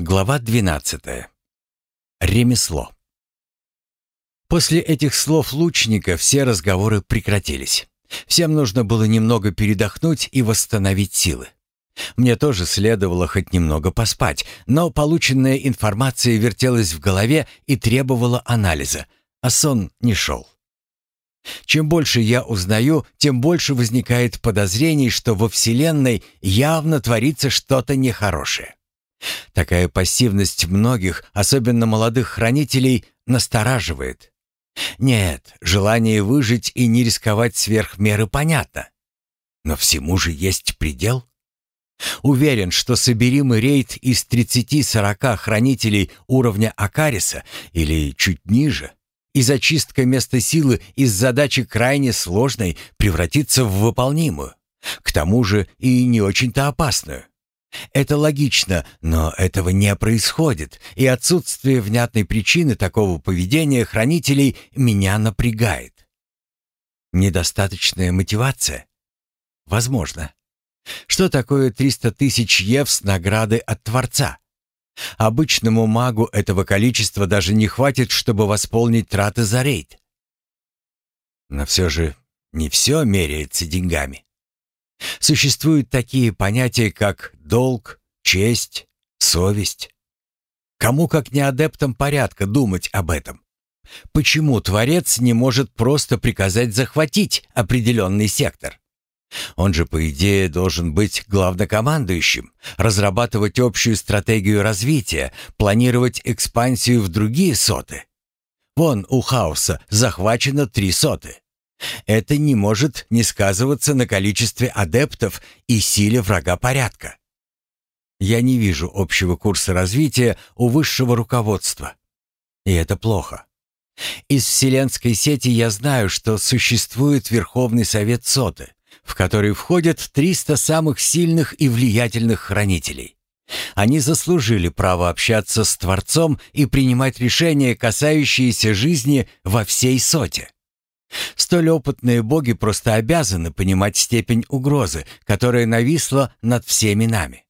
Глава 12. Ремесло. После этих слов лучника все разговоры прекратились. Всем нужно было немного передохнуть и восстановить силы. Мне тоже следовало хоть немного поспать, но полученная информация вертелась в голове и требовала анализа, а сон не шел. Чем больше я узнаю, тем больше возникает подозрений, что во Вселенной явно творится что-то нехорошее. Такая пассивность многих, особенно молодых хранителей, настораживает. Нет, желание выжить и не рисковать сверх меры понятно. Но всему же есть предел. Уверен, что собери рейд из 30-40 хранителей уровня Акариса или чуть ниже, и зачистка места силы из задачи крайне сложной превратится в выполнимую, к тому же и не очень-то опасную. Это логично, но этого не происходит, и отсутствие внятной причины такого поведения хранителей меня напрягает. Недостаточная мотивация? Возможно. Что такое 300 тысяч евс награды от Творца? Обычному магу этого количества даже не хватит, чтобы восполнить траты за рейд. Но все же не все меряется деньгами. Существуют такие понятия, как долг, честь, совесть. Кому, как не адептам порядка, думать об этом? Почему Творец не может просто приказать захватить определенный сектор? Он же, по идее, должен быть главнокомандующим, разрабатывать общую стратегию развития, планировать экспансию в другие соты. Вон у хаоса захвачено три соты. Это не может не сказываться на количестве адептов и силе врага порядка. Я не вижу общего курса развития у высшего руководства. И это плохо. Из вселенской сети я знаю, что существует Верховный Совет Соты, в который входят 300 самых сильных и влиятельных хранителей. Они заслужили право общаться с Творцом и принимать решения, касающиеся жизни во всей соте. Столь опытные боги просто обязаны понимать степень угрозы, которая нависла над всеми нами.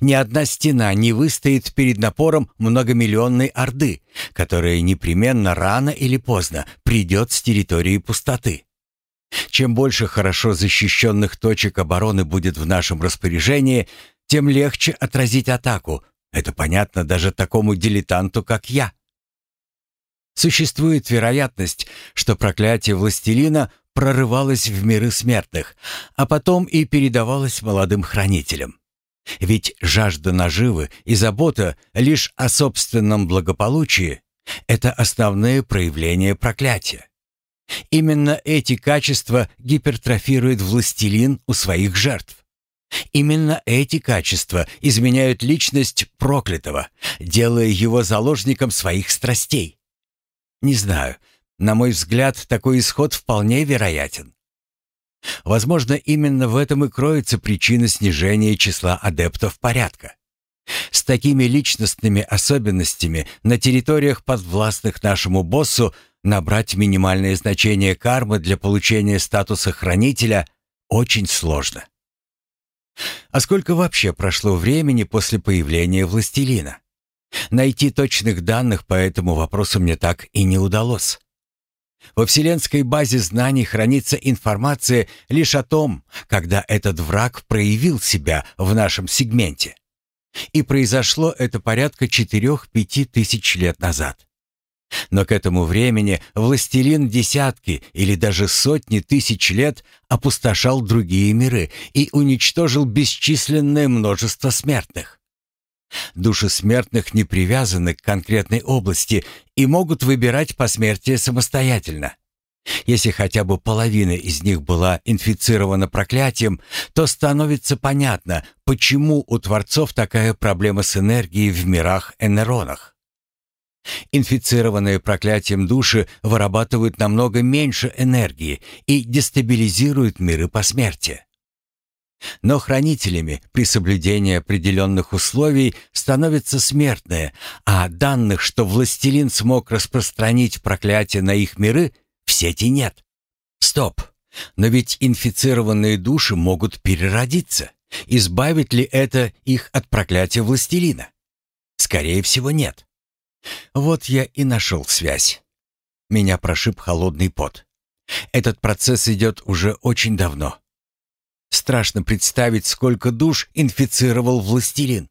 Ни одна стена не выстоит перед напором многомиллионной орды, которая непременно рано или поздно придет с территории пустоты. Чем больше хорошо защищенных точек обороны будет в нашем распоряжении, тем легче отразить атаку. Это понятно даже такому дилетанту, как я. Существует вероятность, что проклятие властелина прорывалось в миры смертных, а потом и передавалось молодым хранителям. Ведь жажда наживы и забота лишь о собственном благополучии — это основные проявления проклятия. Именно эти качества гипертрофирует властелин у своих жертв. Именно эти качества изменяют личность проклятого, делая его заложником своих страстей. Не знаю. На мой взгляд, такой исход вполне вероятен. Возможно, именно в этом и кроется причина снижения числа адептов порядка. С такими личностными особенностями на территориях, подвластных нашему боссу, набрать минимальное значение кармы для получения статуса хранителя очень сложно. А сколько вообще прошло времени после появления властелина? Найти точных данных по этому вопросу мне так и не удалось. Во вселенской базе знаний хранится информация лишь о том, когда этот враг проявил себя в нашем сегменте. И произошло это порядка 4-5 тысяч лет назад. Но к этому времени властелин десятки или даже сотни тысяч лет опустошал другие миры и уничтожил бесчисленное множество смертных. Души смертных не привязаны к конкретной области и могут выбирать посмертие самостоятельно. Если хотя бы половина из них была инфицирована проклятием, то становится понятно, почему у творцов такая проблема с энергией в мирах-энеронах. Инфицированные проклятием души вырабатывают намного меньше энергии и дестабилизируют миры посмертия. Но хранителями при соблюдении определенных условий становятся смертные, а данных, что властелин смог распространить проклятие на их миры, в сети нет. Стоп! Но ведь инфицированные души могут переродиться. Избавит ли это их от проклятия властелина? Скорее всего, нет. Вот я и нашел связь. Меня прошиб холодный пот. Этот процесс идет уже очень давно. Страшно представить, сколько душ инфицировал властелин.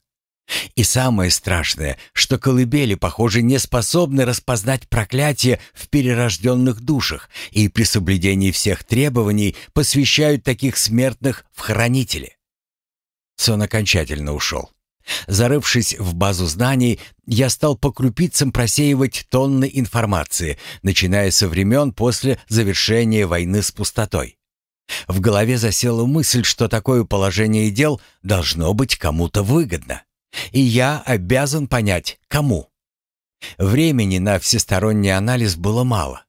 И самое страшное, что колыбели, похоже, не способны распознать проклятие в перерожденных душах и при соблюдении всех требований посвящают таких смертных в хранители. Сон окончательно ушел. Зарывшись в базу знаний, я стал по крупицам просеивать тонны информации, начиная со времен после завершения войны с пустотой. В голове засела мысль, что такое положение дел должно быть кому-то выгодно. И я обязан понять, кому. Времени на всесторонний анализ было мало.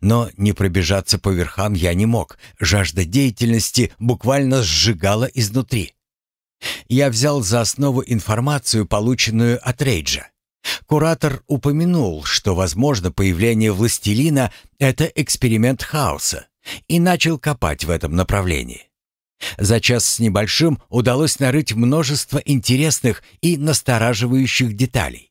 Но не пробежаться по верхам я не мог. Жажда деятельности буквально сжигала изнутри. Я взял за основу информацию, полученную от Рейджа. Куратор упомянул, что, возможно, появление властелина — это эксперимент хаоса, и начал копать в этом направлении. За час с небольшим удалось нарыть множество интересных и настораживающих деталей.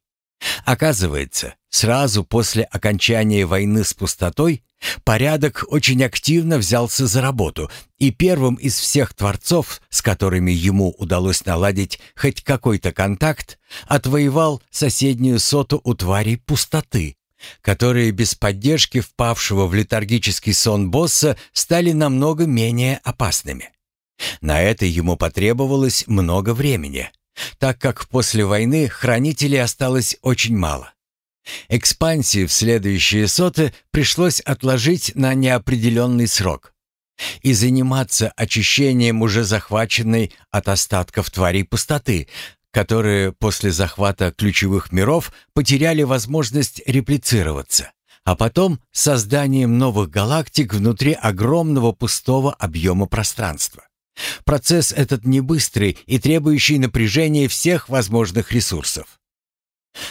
Оказывается, сразу после окончания войны с пустотой порядок очень активно взялся за работу, и первым из всех творцов, с которыми ему удалось наладить хоть какой-то контакт, отвоевал соседнюю соту у тварей пустоты, которые без поддержки впавшего в летаргический сон босса стали намного менее опасными. На это ему потребовалось много времени, так как после войны хранителей осталось очень мало. Экспансию в следующие соты пришлось отложить на неопределенный срок и заниматься очищением уже захваченной от остатков тварей пустоты, которые после захвата ключевых миров потеряли возможность реплицироваться, а потом созданием новых галактик внутри огромного пустого объема пространства. Процесс этот не быстрый и требующий напряжения всех возможных ресурсов.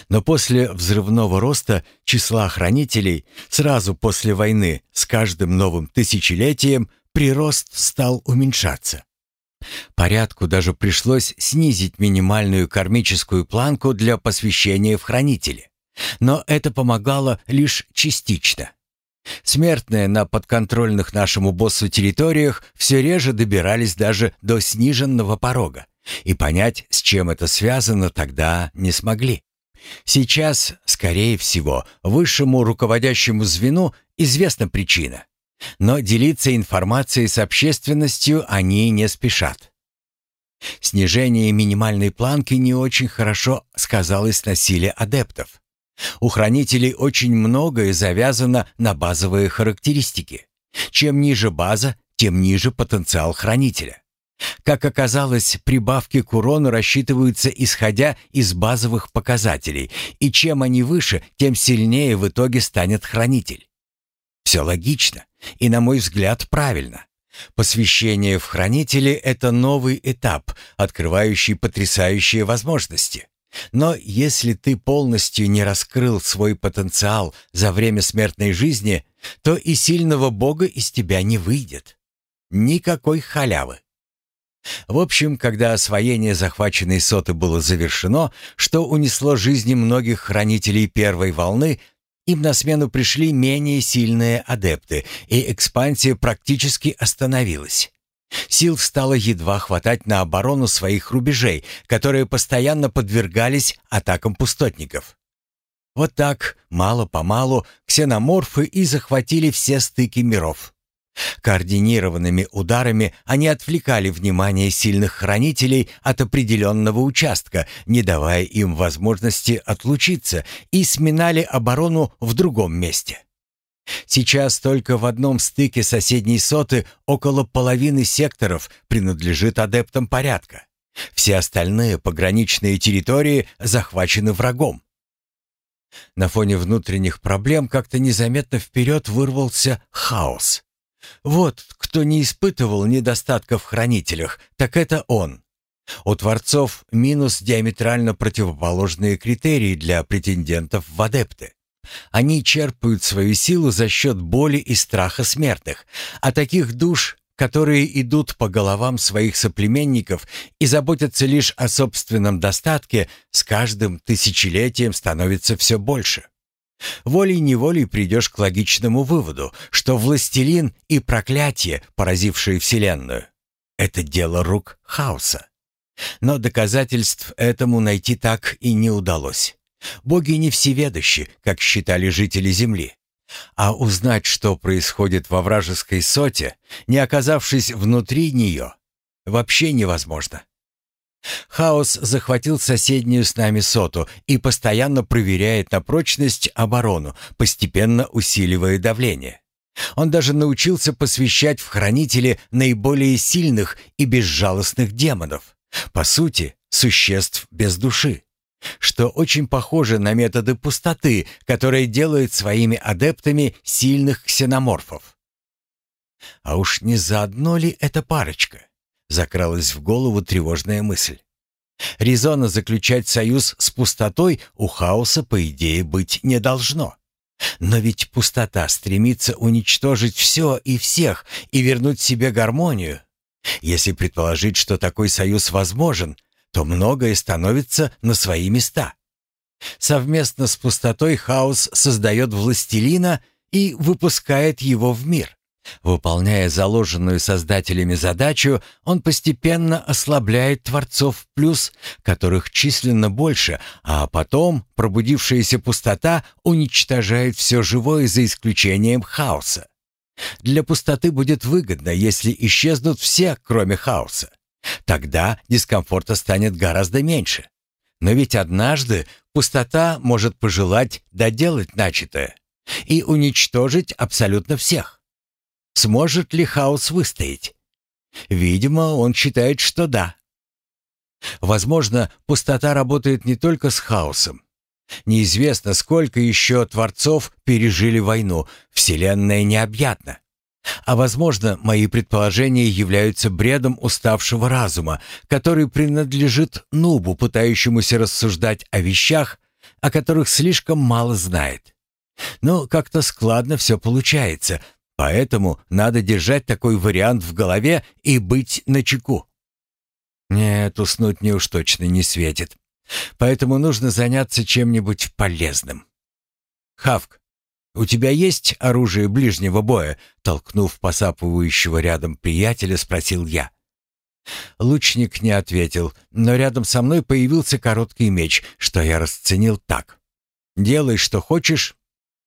Но после взрывного роста числа хранителей, сразу после войны, с каждым новым тысячелетием прирост стал уменьшаться. Порядку даже пришлось снизить минимальную кармическую планку для посвящения в хранители. Но это помогало лишь частично. Смертные на подконтрольных нашему боссу территориях все реже добирались даже до сниженного порога, и понять, с чем это связано, тогда не смогли. Сейчас, скорее всего, высшему руководящему звену известна причина, но делиться информацией с общественностью они не спешат. Снижение минимальной планки не очень хорошо сказалось на силе адептов. У хранителей очень многое завязано на базовые характеристики. Чем ниже база, тем ниже потенциал хранителя. Как оказалось, прибавки к урону рассчитываются исходя из базовых показателей, и чем они выше, тем сильнее в итоге станет хранитель. Все логично и, на мой взгляд, правильно. Посвящение в хранители — это новый этап, открывающий потрясающие возможности. Но если ты полностью не раскрыл свой потенциал за время смертной жизни, то и сильного бога из тебя не выйдет. Никакой халявы. В общем, когда освоение захваченной соты было завершено, что унесло жизни многих хранителей первой волны, им на смену пришли менее сильные адепты, и экспансия практически остановилась. Сил стало едва хватать на оборону своих рубежей, которые постоянно подвергались атакам пустотников. Вот так, мало-помалу, ксеноморфы и захватили все стыки миров. Координированными ударами они отвлекали внимание сильных хранителей от определенного участка, не давая им возможности отлучиться, и сминали оборону в другом месте. Сейчас только в одном стыке соседней соты около половины секторов принадлежит адептам порядка. Все остальные пограничные территории захвачены врагом. На фоне внутренних проблем как-то незаметно вперед вырвался хаос. Вот кто не испытывал недостатков в хранителях, так это он. У творцов минус диаметрально противоположные критерии для претендентов в адепты. Они черпают свою силу за счет боли и страха смертных, а таких душ которые идут по головам своих соплеменников и заботятся лишь о собственном достатке, с каждым тысячелетием становится все больше. Волей-неволей придешь к логичному выводу, что властелин и проклятие, поразившие Вселенную, — это дело рук хаоса. Но доказательств этому найти так и не удалось. Боги не всеведущи, как считали жители Земли. А узнать, что происходит во вражеской соте, не оказавшись внутри нее, вообще невозможно. Хаос захватил соседнюю с нами соту и постоянно проверяет на прочность оборону, постепенно усиливая давление. Он даже научился посвящать в хранители наиболее сильных и безжалостных демонов, по сути, существ без души что очень похоже на методы пустоты, которые делают своими адептами сильных ксеноморфов. А уж не заодно ли эта парочка? Закралась в голову тревожная мысль. Резона заключать союз с пустотой у хаоса, по идее, быть не должно. Но ведь пустота стремится уничтожить все и всех и вернуть себе гармонию. Если предположить, что такой союз возможен, то многое становится на свои места. Совместно с пустотой хаос создает властелина и выпускает его в мир. Выполняя заложенную создателями задачу, он постепенно ослабляет Творцов Плюс, которых численно больше, а потом пробудившаяся пустота уничтожает все живое за исключением хаоса. Для пустоты будет выгодно, если исчезнут все, кроме хаоса. Тогда дискомфорта станет гораздо меньше. Но ведь однажды пустота может пожелать доделать начатое и уничтожить абсолютно всех. Сможет ли хаос выстоять? Видимо, он считает, что да. Возможно, пустота работает не только с хаосом. Неизвестно, сколько еще творцов пережили войну. Вселенная необъятна. А возможно, мои предположения являются бредом уставшего разума, который принадлежит нубу, пытающемуся рассуждать о вещах, о которых слишком мало знает. Но как-то складно все получается, поэтому надо держать такой вариант в голове и быть начеку. Нет, уснуть мне уж точно не светит. Поэтому нужно заняться чем-нибудь полезным. Хавк, «У тебя есть оружие ближнего боя?» Толкнув посапывающего рядом приятеля, спросил я. Лучник не ответил, но рядом со мной появился короткий меч, что я расценил так. «Делай, что хочешь,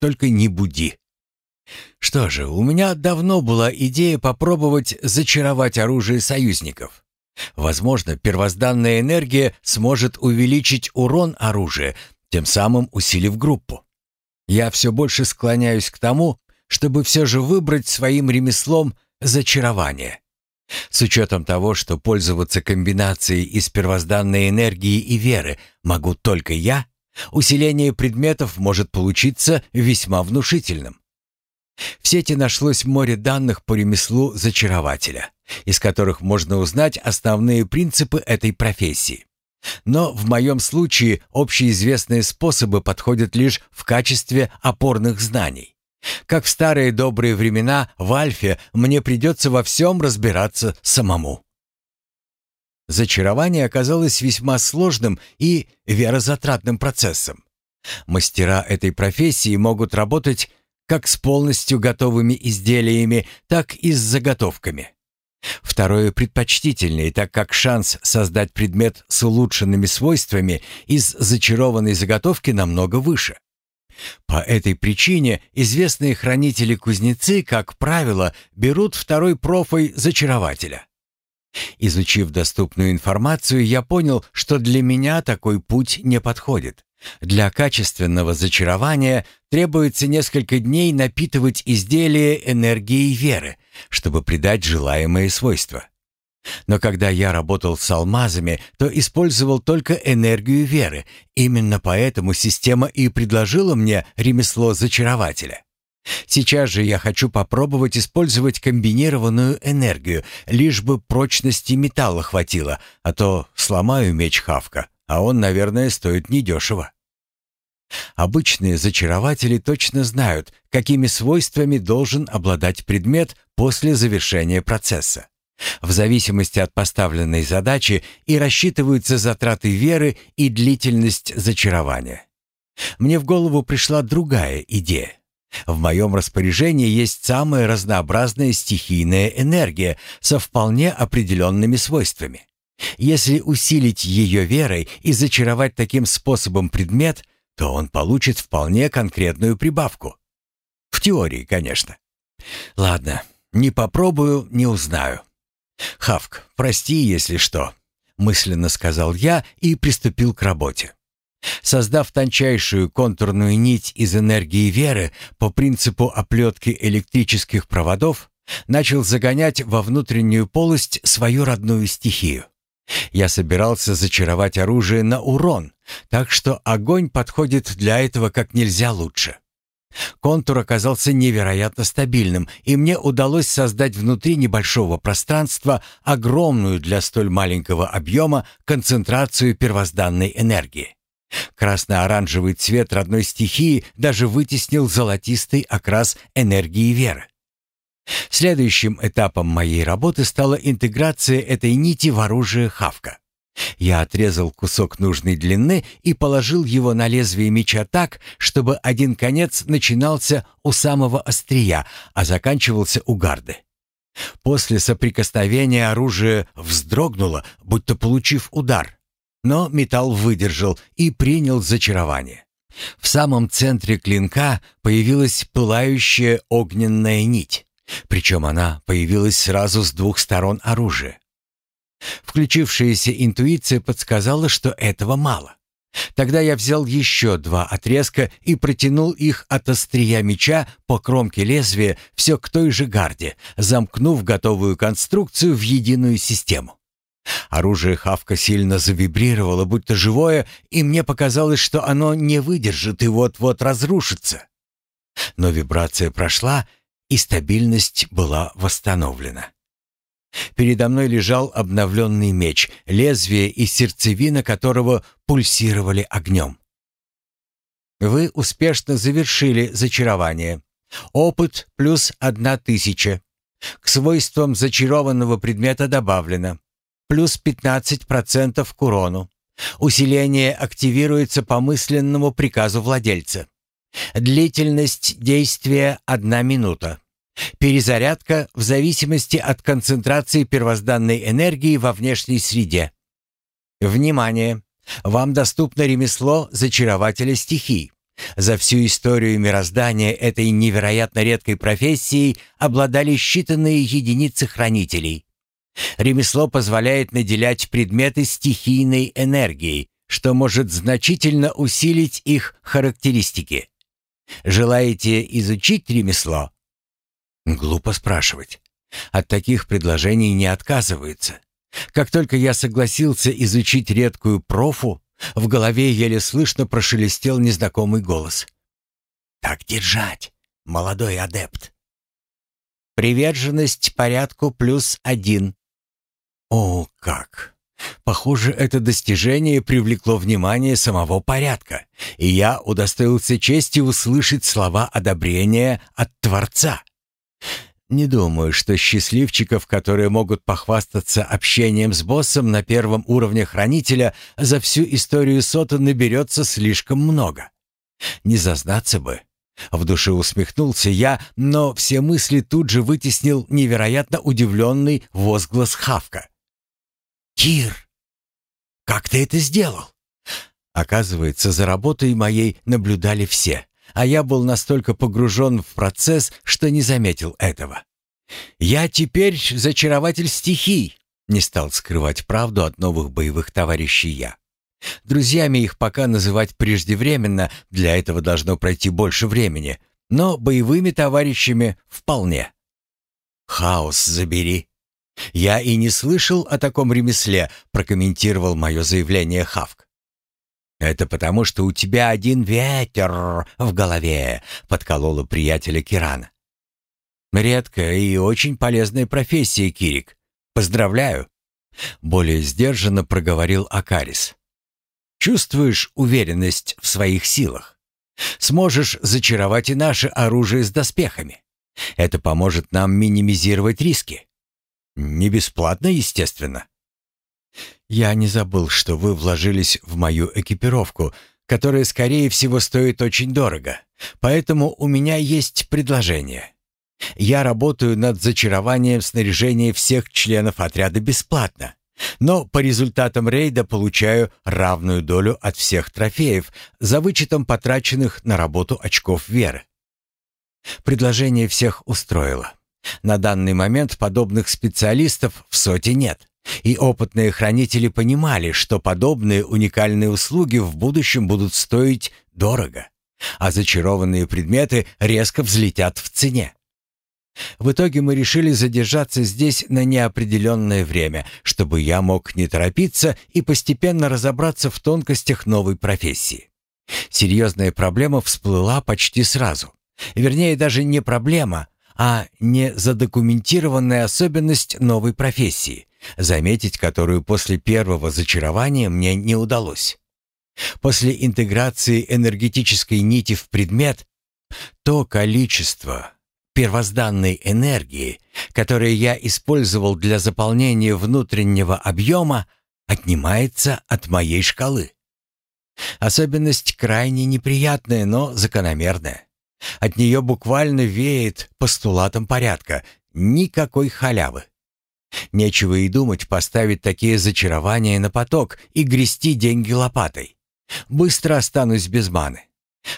только не буди». Что же, у меня давно была идея попробовать зачаровать оружие союзников. Возможно, первозданная энергия сможет увеличить урон оружия, тем самым усилив группу. Я все больше склоняюсь к тому, чтобы все же выбрать своим ремеслом зачарование. С учетом того, что пользоваться комбинацией из первозданной энергии и веры могу только я, усиление предметов может получиться весьма внушительным. В сети нашлось море данных по ремеслу зачарователя, из которых можно узнать основные принципы этой профессии. Но в моем случае общеизвестные способы подходят лишь в качестве опорных знаний. Как в старые добрые времена в Альфе мне придется во всем разбираться самому. Зачарование оказалось весьма сложным и верозатратным процессом. Мастера этой профессии могут работать как с полностью готовыми изделиями, так и с заготовками. Второе предпочтительнее, так как шанс создать предмет с улучшенными свойствами из зачарованной заготовки намного выше. По этой причине известные хранители-кузнецы, как правило, берут второй профой зачарователя. Изучив доступную информацию, я понял, что для меня такой путь не подходит. Для качественного зачарования требуется несколько дней напитывать изделие энергией веры, чтобы придать желаемые свойства. Но когда я работал с алмазами, то использовал только энергию веры. Именно поэтому система и предложила мне ремесло зачарователя. Сейчас же я хочу попробовать использовать комбинированную энергию, лишь бы прочности металла хватило, а то сломаю меч Хавка, а он, наверное, стоит недешево. Обычные зачарователи точно знают, какими свойствами должен обладать предмет после завершения процесса. В зависимости от поставленной задачи и рассчитываются затраты веры и длительность зачарования. Мне в голову пришла другая идея. В моем распоряжении есть самая разнообразная стихийная энергия со вполне определенными свойствами. Если усилить ее верой и зачаровать таким способом предмет, то он получит вполне конкретную прибавку. В теории, конечно. Ладно, не попробую, не узнаю. «Хавк, прости, если что», — мысленно сказал я и приступил к работе. Создав тончайшую контурную нить из энергии веры по принципу оплетки электрических проводов, начал загонять во внутреннюю полость свою родную стихию. Я собирался зачаровать оружие на урон, так что огонь подходит для этого как нельзя лучше. Контур оказался невероятно стабильным, и мне удалось создать внутри небольшого пространства огромную для столь маленького объема концентрацию первозданной энергии. Красно-оранжевый цвет родной стихии даже вытеснил золотистый окрас энергии веры. Следующим этапом моей работы стала интеграция этой нити в оружие Хавка. Я отрезал кусок нужной длины и положил его на лезвие меча так, чтобы один конец начинался у самого острия, а заканчивался у гарды. После соприкосновения оружие вздрогнуло, будто получив удар, но металл выдержал и принял зачарование. В самом центре клинка появилась пылающая огненная нить, причем она появилась сразу с двух сторон оружия. Включившаяся интуиция подсказала, что этого мало. Тогда я взял еще два отрезка и протянул их от острия меча по кромке лезвия все к той же гарде, замкнув готовую конструкцию в единую систему. Оружие Хавка сильно завибрировало, будто живое, и мне показалось, что оно не выдержит и вот-вот разрушится. Но вибрация прошла, и стабильность была восстановлена. Передо мной лежал обновленный меч, лезвие и сердцевина которого пульсировали огнем. Вы успешно завершили зачарование. Опыт плюс одна тысяча. К свойствам зачарованного предмета добавлено. Плюс 15% к урону. Усиление активируется по мысленному приказу владельца. Длительность действия – одна минута. Перезарядка в зависимости от концентрации первозданной энергии во внешней среде. Внимание! Вам доступно ремесло зачарователя стихий. За всю историю мироздания этой невероятно редкой профессией обладали считанные единицы хранителей. Ремесло позволяет наделять предметы стихийной энергией, что может значительно усилить их характеристики. Желаете изучить ремесло? Глупо спрашивать. От таких предложений не отказываются. Как только я согласился изучить редкую профу, в голове еле слышно прошелестел незнакомый голос. «Так держать, молодой адепт!» «Приверженность порядку плюс один». «О, как!» Похоже, это достижение привлекло внимание самого порядка, и я удостоился чести услышать слова одобрения от Творца. Не думаю, что счастливчиков, которые могут похвастаться общением с боссом на первом уровне хранителя, за всю историю сота наберется слишком много. Не зазнаться бы. В душе усмехнулся я, но все мысли тут же вытеснил невероятно удивленный возглас Хавка. «Кир, как ты это сделал?» Оказывается, за работой моей наблюдали все а я был настолько погружен в процесс, что не заметил этого. «Я теперь зачарователь стихий», — не стал скрывать правду от новых боевых товарищей я. Друзьями их пока называть преждевременно, для этого должно пройти больше времени, но боевыми товарищами вполне. «Хаос забери». «Я и не слышал о таком ремесле», — прокомментировал мое заявление Хавк. «Это потому, что у тебя один ветер в голове», — подколола приятеля Кирана. «Редкая и очень полезная профессия, Кирик. Поздравляю!» Более сдержанно проговорил Акарис. «Чувствуешь уверенность в своих силах? Сможешь зачаровать и наше оружие с доспехами. Это поможет нам минимизировать риски. Не бесплатно, естественно. Я не забыл, что вы вложились в мою экипировку, которая, скорее всего, стоит очень дорого. Поэтому у меня есть предложение. Я работаю над зачарованием снаряжения всех членов отряда бесплатно. Но по результатам рейда получаю равную долю от всех трофеев, за вычетом потраченных на работу очков веры. Предложение всех устроило. На данный момент подобных специалистов в соте нет. И опытные хранители понимали, что подобные уникальные услуги в будущем будут стоить дорого, а зачарованные предметы резко взлетят в цене. В итоге мы решили задержаться здесь на неопределенное время, чтобы я мог не торопиться и постепенно разобраться в тонкостях новой профессии. Серьезная проблема всплыла почти сразу. Вернее, даже не проблема, а не задокументированная особенность новой профессии, заметить которую после первого зачарования мне не удалось. После интеграции энергетической нити в предмет, то количество первозданной энергии, которое я использовал для заполнения внутреннего объема, отнимается от моей шкалы. Особенность крайне неприятная, но закономерная. От нее буквально веет постулатом порядка, никакой халявы. Нечего и думать поставить такие зачарования на поток и грести деньги лопатой. Быстро останусь без маны.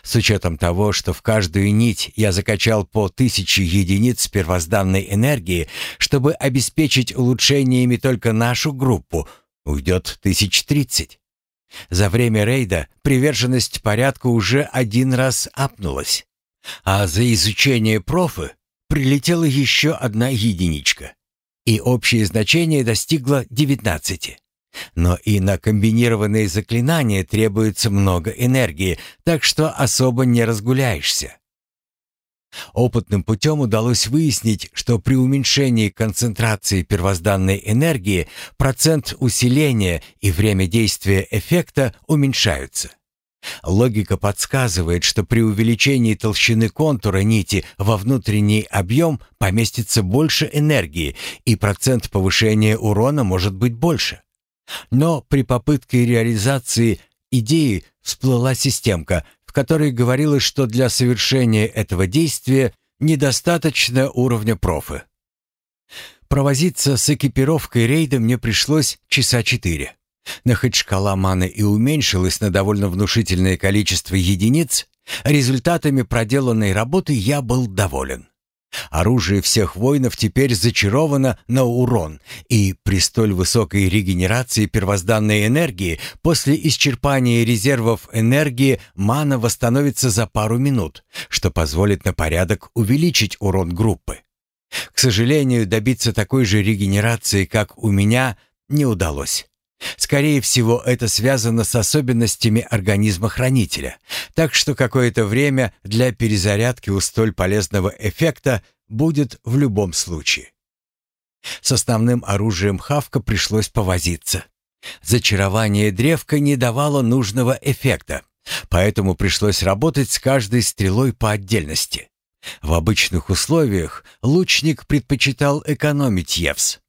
С учетом того, что в каждую нить я закачал по тысяче единиц первозданной энергии, чтобы обеспечить улучшениями только нашу группу, уйдет тысяч тридцать. За время рейда приверженность порядку уже один раз апнулась. А за изучение профы прилетела еще одна единичка. И общее значение достигло 19. Но и на комбинированные заклинания требуется много энергии, так что особо не разгуляешься. Опытным путем удалось выяснить, что при уменьшении концентрации первозданной энергии процент усиления и время действия эффекта уменьшаются. Логика подсказывает, что при увеличении толщины контура нити во внутренний объем поместится больше энергии, и процент повышения урона может быть больше. Но при попытке реализации идеи всплыла системка, в которой говорилось, что для совершения этого действия недостаточно уровня профы. Провозиться с экипировкой рейда мне пришлось часа четыре. Но хоть шкала маны и уменьшилась на довольно внушительное количество единиц, результатами проделанной работы я был доволен. Оружие всех воинов теперь зачаровано на урон, и при столь высокой регенерации первозданной энергии после исчерпания резервов энергии мана восстановится за пару минут, что позволит на порядок увеличить урон группы. К сожалению, добиться такой же регенерации, как у меня, не удалось. Скорее всего, это связано с особенностями организма хранителя, так что какое-то время для перезарядки у столь полезного эффекта будет в любом случае. С основным оружием Хавка пришлось повозиться. Зачарование древка не давало нужного эффекта, поэтому пришлось работать с каждой стрелой по отдельности. В обычных условиях лучник предпочитал экономить Евс,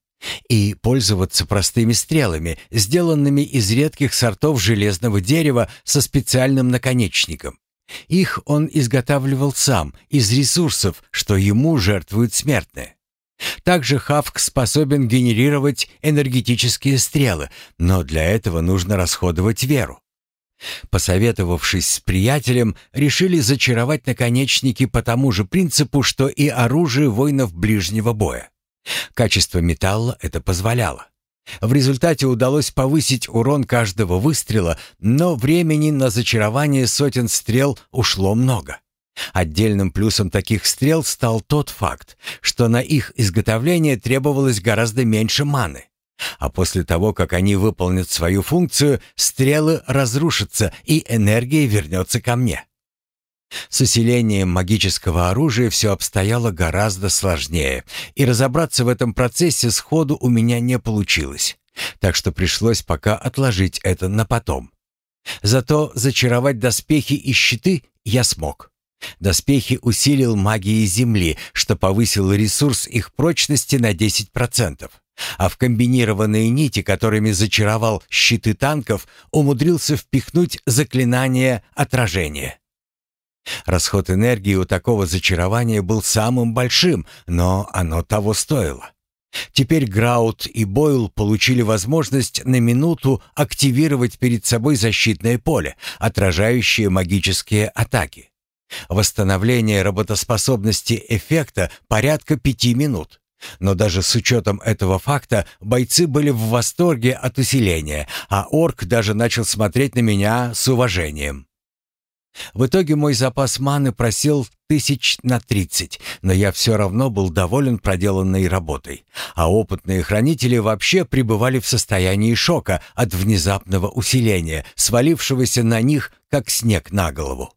и пользоваться простыми стрелами, сделанными из редких сортов железного дерева со специальным наконечником. Их он изготавливал сам, из ресурсов, что ему жертвуют смертные. Также Хавк способен генерировать энергетические стрелы, но для этого нужно расходовать веру. Посоветовавшись с приятелем, решили зачаровать наконечники по тому же принципу, что и оружие воинов ближнего боя. Качество металла это позволяло. В результате удалось повысить урон каждого выстрела, но времени на зачарование сотен стрел ушло много. Отдельным плюсом таких стрел стал тот факт, что на их изготовление требовалось гораздо меньше маны. А после того, как они выполнят свою функцию, стрелы разрушатся и энергия вернется ко мне. С усилением магического оружия все обстояло гораздо сложнее, и разобраться в этом процессе сходу у меня не получилось, так что пришлось пока отложить это на потом. Зато зачаровать доспехи и щиты я смог. Доспехи усилил магией Земли, что повысило ресурс их прочности на 10%. А в комбинированные нити, которыми зачаровал щиты танков, умудрился впихнуть заклинание отражения. Расход энергии у такого зачарования был самым большим, но оно того стоило. Теперь Граут и Бойл получили возможность на минуту активировать перед собой защитное поле, отражающее магические атаки. Восстановление работоспособности эффекта порядка пяти минут. Но даже с учетом этого факта бойцы были в восторге от усиления, а орк даже начал смотреть на меня с уважением. В итоге мой запас маны просел тысяч на тридцать, но я все равно был доволен проделанной работой, а опытные хранители вообще пребывали в состоянии шока от внезапного усиления, свалившегося на них, как снег на голову.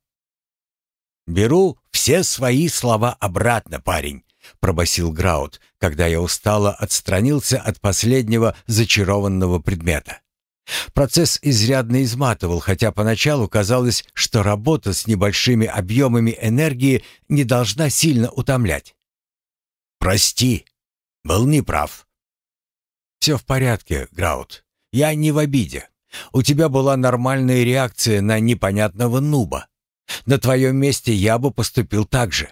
«Беру все свои слова обратно, парень», — пробасил Граут, когда я устало отстранился от последнего зачарованного предмета. Процесс изрядно изматывал, хотя поначалу казалось, что работа с небольшими объемами энергии не должна сильно утомлять. «Прости, был неправ». «Все в порядке, Граут. Я не в обиде. У тебя была нормальная реакция на непонятного нуба. На твоем месте я бы поступил так же.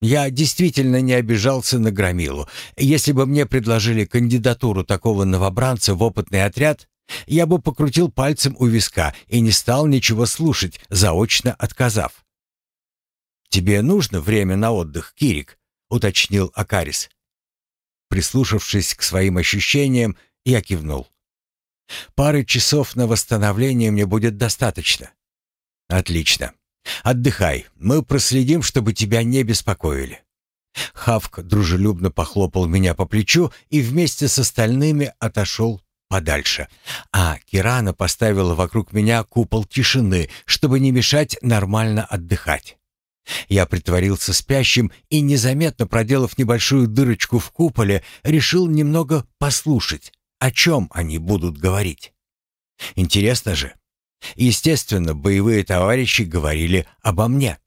Я действительно не обижался на Громилу. Если бы мне предложили кандидатуру такого новобранца в опытный отряд, я бы покрутил пальцем у виска и не стал ничего слушать, заочно отказав. «Тебе нужно время на отдых, Кирик», — уточнил Акарис. Прислушавшись к своим ощущениям, я кивнул. «Пары часов на восстановление мне будет достаточно». «Отлично. Отдыхай. Мы проследим, чтобы тебя не беспокоили». Хавк дружелюбно похлопал меня по плечу и вместе с остальными отошел подальше. А Кирана поставила вокруг меня купол тишины, чтобы не мешать нормально отдыхать. Я притворился спящим и, незаметно проделав небольшую дырочку в куполе, решил немного послушать, о чем они будут говорить. Интересно же, Естественно, боевые товарищи говорили обо мне.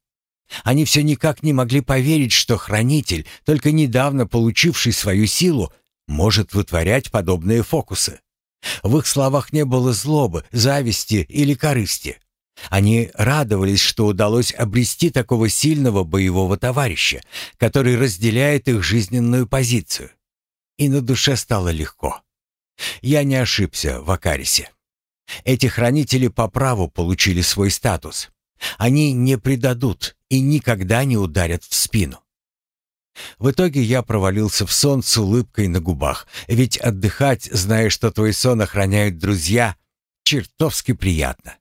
Они все никак не могли поверить, что хранитель, только недавно получивший свою силу, может вытворять подобные фокусы. В их словах не было злобы, зависти или корысти. Они радовались, что удалось обрести такого сильного боевого товарища, который разделяет их жизненную позицию. И на душе стало легко. Я не ошибся в Акарисе. Эти хранители по праву получили свой статус. Они не предадут и никогда не ударят в спину. В итоге я провалился в сон с улыбкой на губах, ведь отдыхать, зная, что твой сон охраняют друзья, чертовски приятно.